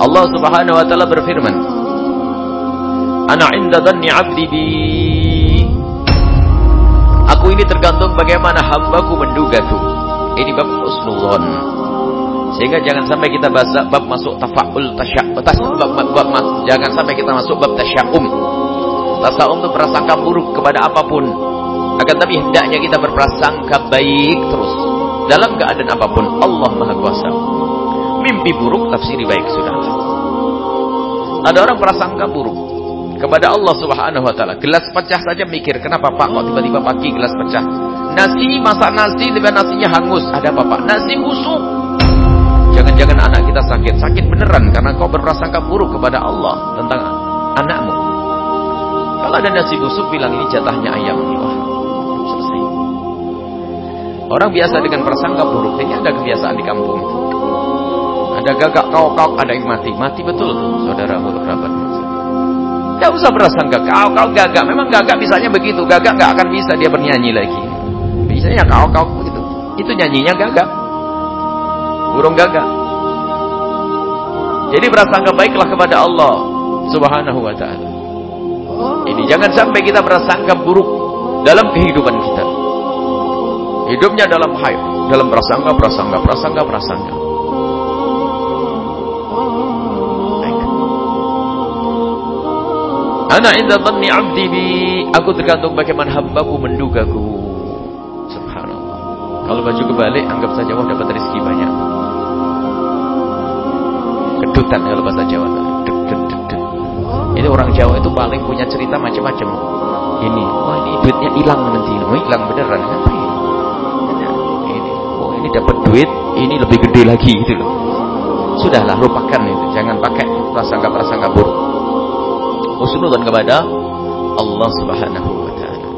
Allah Subhanahu wa taala berfirman, "Ana 'inda dhanni 'abdi bi." Aku ini tergantung bagaimana hambaku mendugaku. Ini bab husnudzon. Sehingga jangan sampai kita bahas bab masuk tafaul bab, bab, jangan sampai kita masuk bab tasyaum. Tasyaum itu prasangka buruk kepada apa pun. Akan tapi hendaknya kita berprasangka baik terus dalam keadaan apa pun. Allah Maha Kuasa. Mimpi buruk tafsiri baik sudah. Ada orang prasangka buruk kepada Allah Subhanahu wa taala. Gelas pecah saja mikir, kenapa Pak kok tiba-tiba pagi gelas pecah? Nasi masak nasi tiba nasinya hangus. Ada apa Pak? Nasi busuk. Jangan-jangan anak kita sakit. Sakit beneran karena kau berprasangka buruk kepada Allah tentang anakmu. Kalau ada nasi busuk bilang ini jatahnya ayam. Wah. Orang biasa dengan prasangka buruk. Ini ada kebiasaan di kampung. Ada gagak kau-kau, ada yang mati. Mati betul tuh, saudara kerabat. Tidak usah berasangka kau kau gagak. Memang gagak bisanya begitu. Gagak nggak akan bisa dia bernyanyi lagi. Bisanya kau kau begitu. Itu nyanyinya gagak. Burung gagak. Jadi berasangka baiklah kepada Allah Subhanahu wa taala. Ini jangan sampai kita berasangka buruk dalam kehidupan kita. Hidupnya dalam hayat, dalam prasangka, prasangka, prasangka, prasangka. Ana inda dhanni 'abdi bi. Aku tergantung bagaimana hambaku mendugaku. Subhanallah. Kalau baju kebalik anggap saja wah dapat rezeki banyak. Kedutan kalau bahasa Jawa. Ini orang Jawa itu paling punya cerita macam-macam. Ini, wah ini duitnya hilang nanti. Oh hilang beneran. Apa ini? Ini, oh ini dapat duit, ini lebih gede lagi gitu loh. Sudahlah lupakan itu, jangan pakai prasangka-prasangka buruk kepada Allah Subhanahu wa taala.